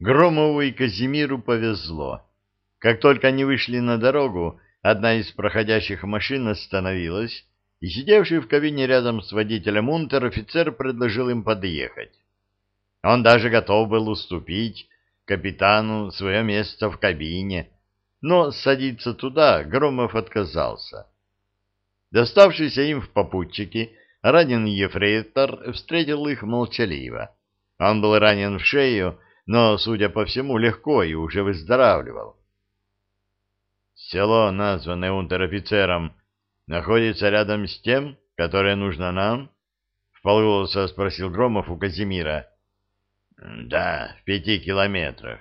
Громову и Казимиру повезло. Как только они вышли на дорогу, одна из проходящих машин остановилась, и сидевший в кабине рядом с водителем унтер-офицер предложил им подъехать. Он даже готов был уступить капитану свое место в кабине, но садиться туда Громов отказался. Доставшийся им в попутчики, раненый ефрейтор встретил их молчаливо. Он был ранен в шею, но, судя по всему, легко и уже выздоравливал. Село, названное унтер-офицером, находится рядом с тем, которое нужно нам? — вполголоса спросил Громов у Казимира. — Да, в пяти километрах.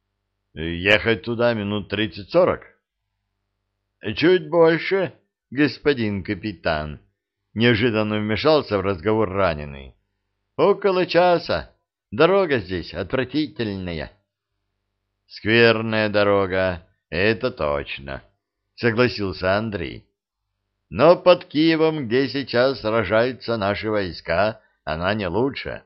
— Ехать туда минут тридцать-сорок? — Чуть больше, господин капитан. Неожиданно вмешался в разговор раненый. — Около часа. Дорога здесь отвратительная. — Скверная дорога, это точно, — согласился Андрей. — Но под Киевом, где сейчас сражаются наши войска, она не лучше.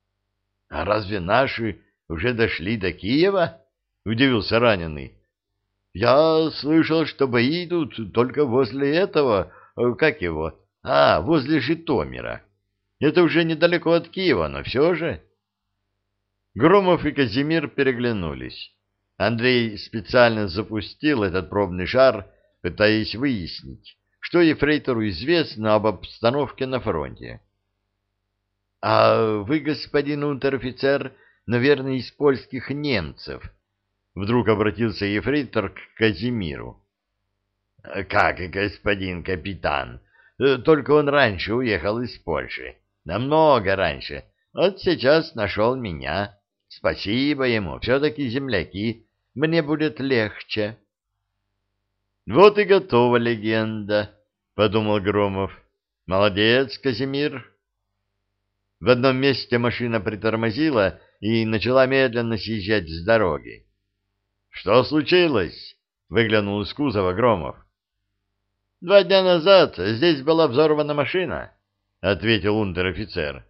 — А разве наши уже дошли до Киева? — удивился раненый. — Я слышал, что бои идут только возле этого, э, как его, а, возле Житомира. Это уже недалеко от Киева, но все же... Громов и Казимир переглянулись. Андрей специально запустил этот пробный шар, пытаясь выяснить, что ефрейтору известно об обстановке на фронте. — А вы, господин унтер-офицер, наверное, из польских немцев? Вдруг обратился ефрейтор к Казимиру. — Как, господин капитан? Только он раньше уехал из Польши. Намного раньше. Вот сейчас нашел меня. Спасибо ему, все-таки земляки, мне будет легче. Вот и готова легенда, подумал Громов. Молодец, Казимир. В одном месте машина притормозила и начала медленно съезжать с дороги. Что случилось? выглянул из кузова Громов. Два дня назад здесь была взорвана машина, ответил унтер-офицер.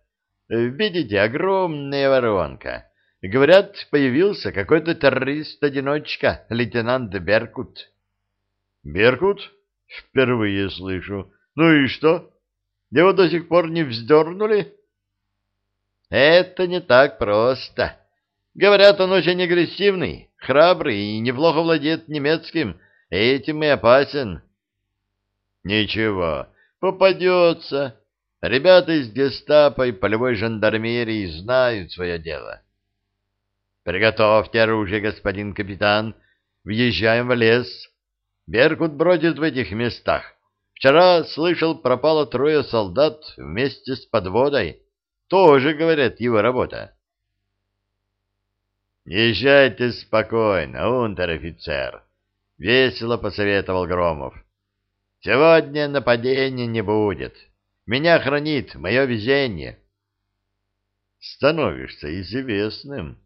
Видите, огромная воронка. Говорят, появился какой-то террорист-одиночка, лейтенант Беркут. Беркут? Впервые слышу. Ну и что? Его до сих пор не вздернули? Это не так просто. Говорят, он очень агрессивный, храбрый и неплохо владеет немецким. Этим и опасен. Ничего, попадется. Ребята из гестапо и полевой жандармерии знают свое дело. Приготовьте оружие, господин капитан. Въезжаем в лес. Беркут бродит в этих местах. Вчера, слышал, пропало трое солдат вместе с подводой. Тоже, говорят, его работа. Езжайте спокойно, унтер-офицер, — весело посоветовал Громов. Сегодня нападения не будет. Меня хранит мое везение. Становишься известным,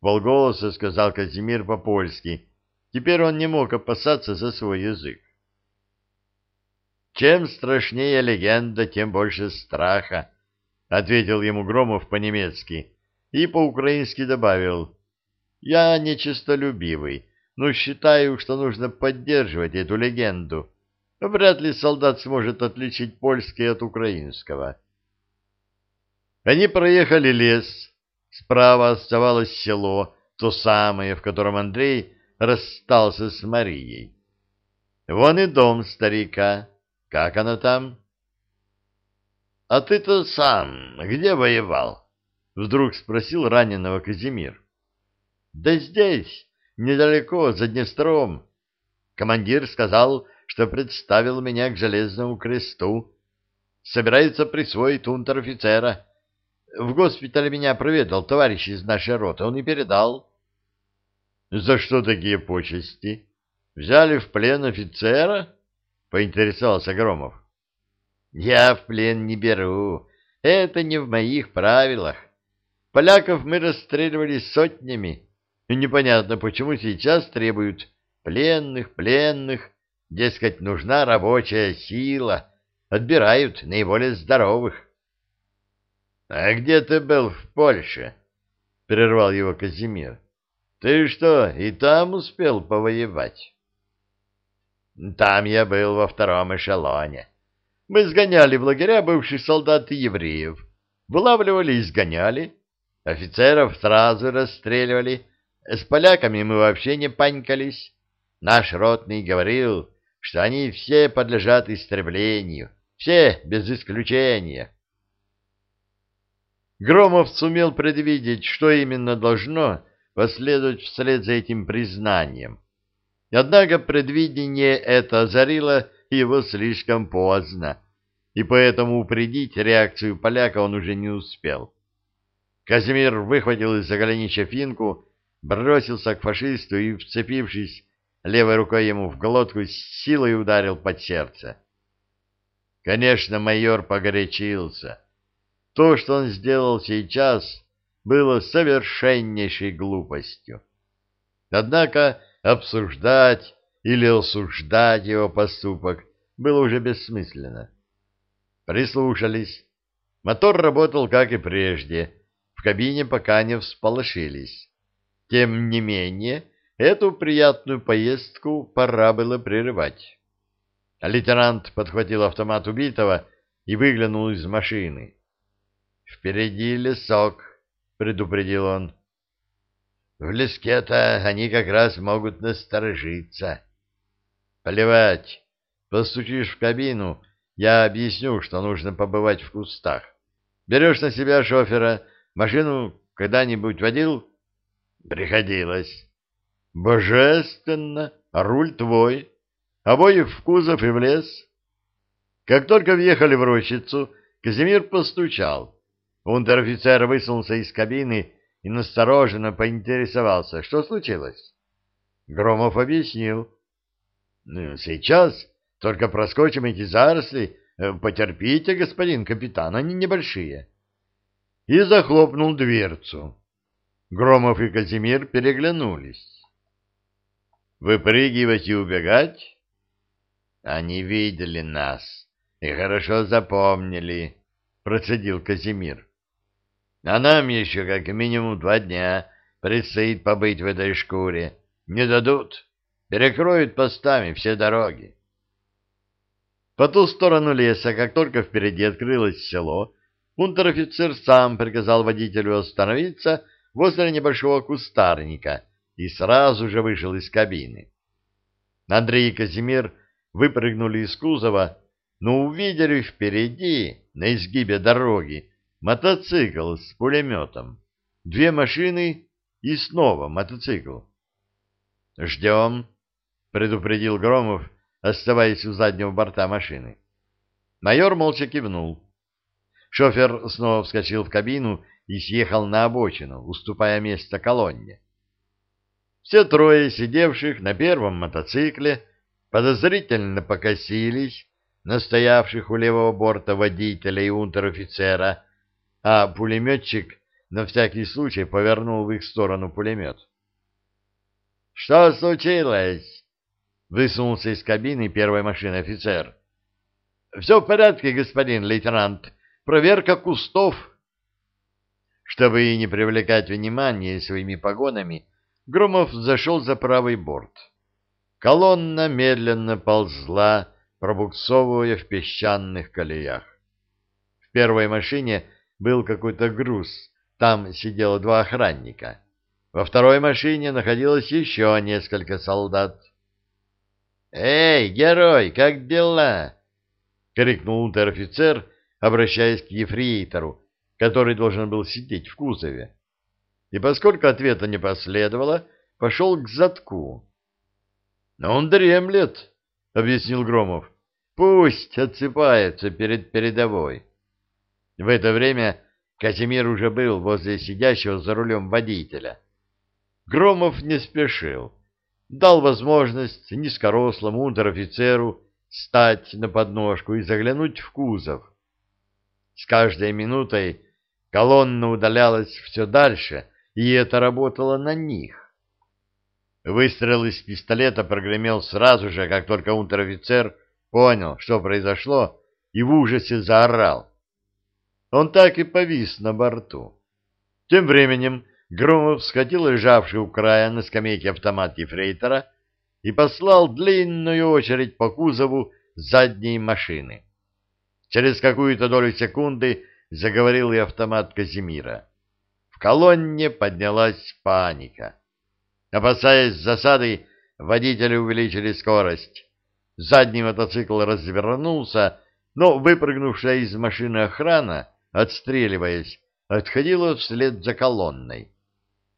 полголоса сказал Казимир по-польски. Теперь он не мог опасаться за свой язык. «Чем страшнее легенда, тем больше страха», — ответил ему Громов по-немецки и по-украински добавил. «Я нечистолюбивый, но считаю, что нужно поддерживать эту легенду. Вряд ли солдат сможет отличить польский от украинского». Они проехали лес, Справа оставалось село, то самое, в котором Андрей расстался с Марией. Вон и дом старика. Как оно там? — А ты-то сам где воевал? — вдруг спросил раненого Казимир. — Да здесь, недалеко, за Днестром. Командир сказал, что представил меня к Железному кресту. Собирается присвоить унтер-офицера. В госпитале меня проведал товарищ из нашей роты, он и передал. — За что такие почести? Взяли в плен офицера? — поинтересовался Громов. — Я в плен не беру, это не в моих правилах. Поляков мы расстреливали сотнями, и непонятно, почему сейчас требуют пленных, пленных, дескать, нужна рабочая сила, отбирают наиболее здоровых. — А где ты был в Польше? — прервал его Казимир. Ты что, и там успел повоевать? Там я был во втором эшелоне. Мы сгоняли в лагеря бывших солдат и евреев. Вылавливали и сгоняли. Офицеров сразу расстреливали. С поляками мы вообще не панькались. Наш ротный говорил, что они все подлежат истреблению. Все, без исключения. Громов сумел предвидеть, что именно должно последовать вслед за этим признанием. Однако предвидение это озарило его слишком поздно, и поэтому упредить реакцию поляка он уже не успел. Казимир выхватил из-за голенища финку, бросился к фашисту и, вцепившись левой рукой ему в глотку, с силой ударил под сердце. Конечно, майор погорячился. То, что он сделал сейчас, было совершеннейшей глупостью. Однако обсуждать или осуждать его поступок было уже бессмысленно. Прислушались. Мотор работал, как и прежде. В кабине пока не всполошились. Тем не менее, эту приятную поездку пора было прерывать. Лейтенант подхватил автомат убитого и выглянул из машины. «Впереди лесок», — предупредил он. «В леске-то они как раз могут насторожиться». «Плевать. Постучишь в кабину, я объясню, что нужно побывать в кустах. Берешь на себя шофера, машину когда-нибудь водил?» «Приходилось». «Божественно! Руль твой. Обоих в кузов и в лес». Как только въехали в рощицу, Казимир постучал. Унтер-офицер высунулся из кабины и настороженно поинтересовался, что случилось. Громов объяснил. «Ну, сейчас только проскочим эти заросли. Э, потерпите, господин капитан, они небольшие». И захлопнул дверцу. Громов и Казимир переглянулись. «Выпрыгивать и убегать?» «Они видели нас и хорошо запомнили», — процедил Казимир. А нам еще как минимум два дня предстоит побыть в этой шкуре. Не дадут. Перекроют постами все дороги. По ту сторону леса, как только впереди открылось село, унтер-офицер сам приказал водителю остановиться возле небольшого кустарника и сразу же вышел из кабины. Андрей и Казимир выпрыгнули из кузова, но увидели впереди, на изгибе дороги, мотоцикл с пулеметом, две машины и снова мотоцикл. «Ждем», — предупредил Громов, оставаясь у заднего борта машины. Майор молча кивнул. Шофер снова вскочил в кабину и съехал на обочину, уступая место колонне. Все трое сидевших на первом мотоцикле подозрительно покосились на стоявших у левого борта водителя и унтер-офицера, а пулеметчик на всякий случай повернул в их сторону пулемет. — Что случилось? — высунулся из кабины первой машины офицер. — Все в порядке, господин лейтенант. Проверка кустов. Чтобы не привлекать внимание своими погонами, Громов зашел за правый борт. Колонна медленно ползла, пробуксовывая в песчаных колеях. В первой машине был какой-то груз, там сидело два охранника. Во второй машине находилось еще несколько солдат. «Эй, герой, как дела?» — крикнул унтер-офицер, обращаясь к ефрейтору, который должен был сидеть в кузове. И поскольку ответа не последовало, пошел к задку. «Он дремлет», — объяснил Громов. «Пусть отсыпается перед передовой». В это время Казимир уже был возле сидящего за рулем водителя. Громов не спешил. Дал возможность низкорослому унтер-офицеру встать на подножку и заглянуть в кузов. С каждой минутой колонна удалялась все дальше, и это работало на них. Выстрел из пистолета прогремел сразу же, как только унтер-офицер понял, что произошло, и в ужасе заорал. Он так и повис на борту. Тем временем Громов схватил лежавший у края на скамейке автомат Ефрейтора и послал длинную очередь по кузову задней машины. Через какую-то долю секунды заговорил и автомат Казимира. В колонне поднялась паника. Опасаясь засады, водители увеличили скорость. Задний мотоцикл развернулся, но выпрыгнувшая из машины охрана, отстреливаясь, отходила вслед за колонной.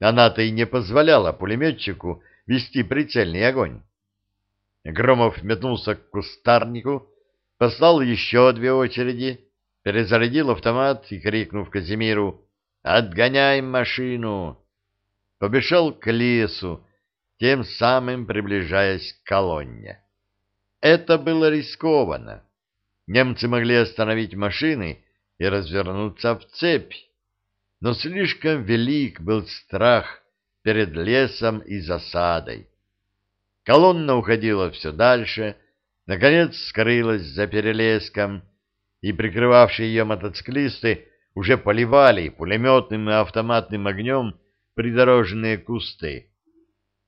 Она-то и не позволяла пулеметчику вести прицельный огонь. Громов метнулся к кустарнику, послал еще две очереди, перезарядил автомат и, крикнув Казимиру «Отгоняй машину!», побежал к лесу, тем самым приближаясь к колонне. Это было рискованно. Немцы могли остановить машины и развернуться в цепь, но слишком велик был страх перед лесом и засадой. Колонна уходила все дальше, наконец скрылась за перелеском, и прикрывавшие ее мотоциклисты уже поливали пулеметным и автоматным огнем придорожные кусты.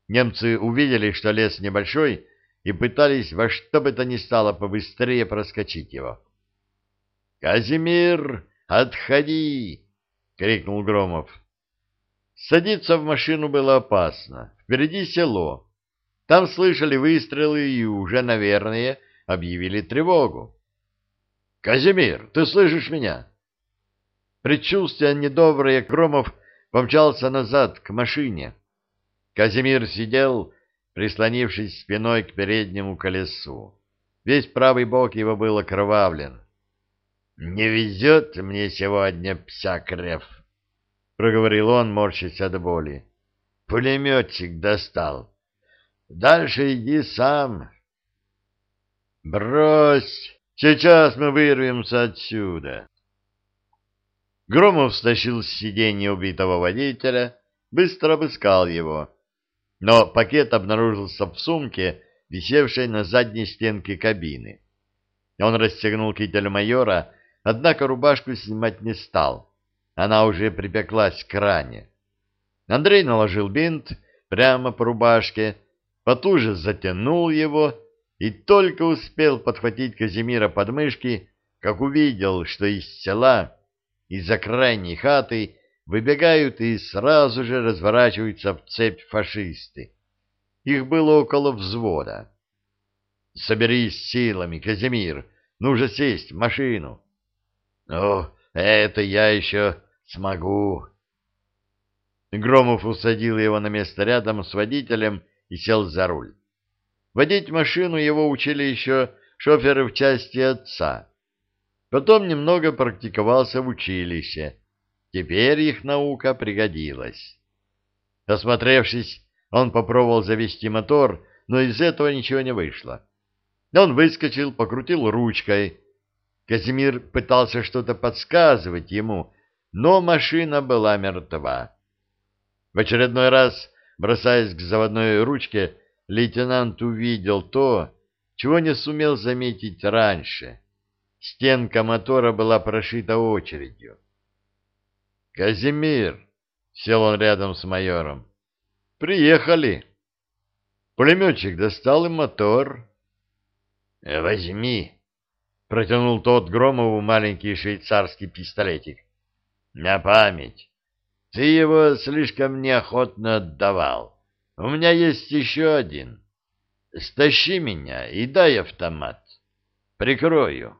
Немцы увидели, что лес небольшой, и пытались во что бы то ни стало побыстрее проскочить его. «Казимир, отходи!» — крикнул Громов. Садиться в машину было опасно. Впереди село. Там слышали выстрелы и уже, наверное, объявили тревогу. «Казимир, ты слышишь меня?» Предчувствие недоброе, Громов помчался назад к машине. Казимир сидел, прислонившись спиной к переднему колесу. Весь правый бок его был окровавлен. «Не везет мне сегодня, псякрев!» — проговорил он, морщась от боли. «Пулеметчик достал. Дальше иди сам». «Брось! Сейчас мы вырвемся отсюда!» Громов стащил с сиденья убитого водителя, быстро обыскал его. Но пакет обнаружился в сумке, висевшей на задней стенке кабины. Он расстегнул китель майора Однако рубашку снимать не стал. Она уже припеклась к ране. Андрей наложил бинт прямо по рубашке, потуже затянул его и только успел подхватить Казимира под мышки, как увидел, что из села, из-за крайней хаты, выбегают и сразу же разворачиваются в цепь фашисты. Их было около взвода. «Соберись силами, Казимир, нужно сесть в машину». Ну, это я еще смогу. Громов усадил его на место рядом с водителем и сел за руль. Водить машину его учили еще шоферы в части отца. Потом немного практиковался в училище. Теперь их наука пригодилась. Осмотревшись, он попробовал завести мотор, но из этого ничего не вышло. Он выскочил, покрутил ручкой, Казимир пытался что-то подсказывать ему, но машина была мертва. В очередной раз, бросаясь к заводной ручке, лейтенант увидел то, чего не сумел заметить раньше. Стенка мотора была прошита очередью. «Казимир!» — сел он рядом с майором. «Приехали!» Пулеметчик достал им мотор. «Возьми!» Протянул тот Громову маленький швейцарский пистолетик. На память. Ты его слишком неохотно отдавал. У меня есть еще один. Стащи меня и дай автомат. Прикрою.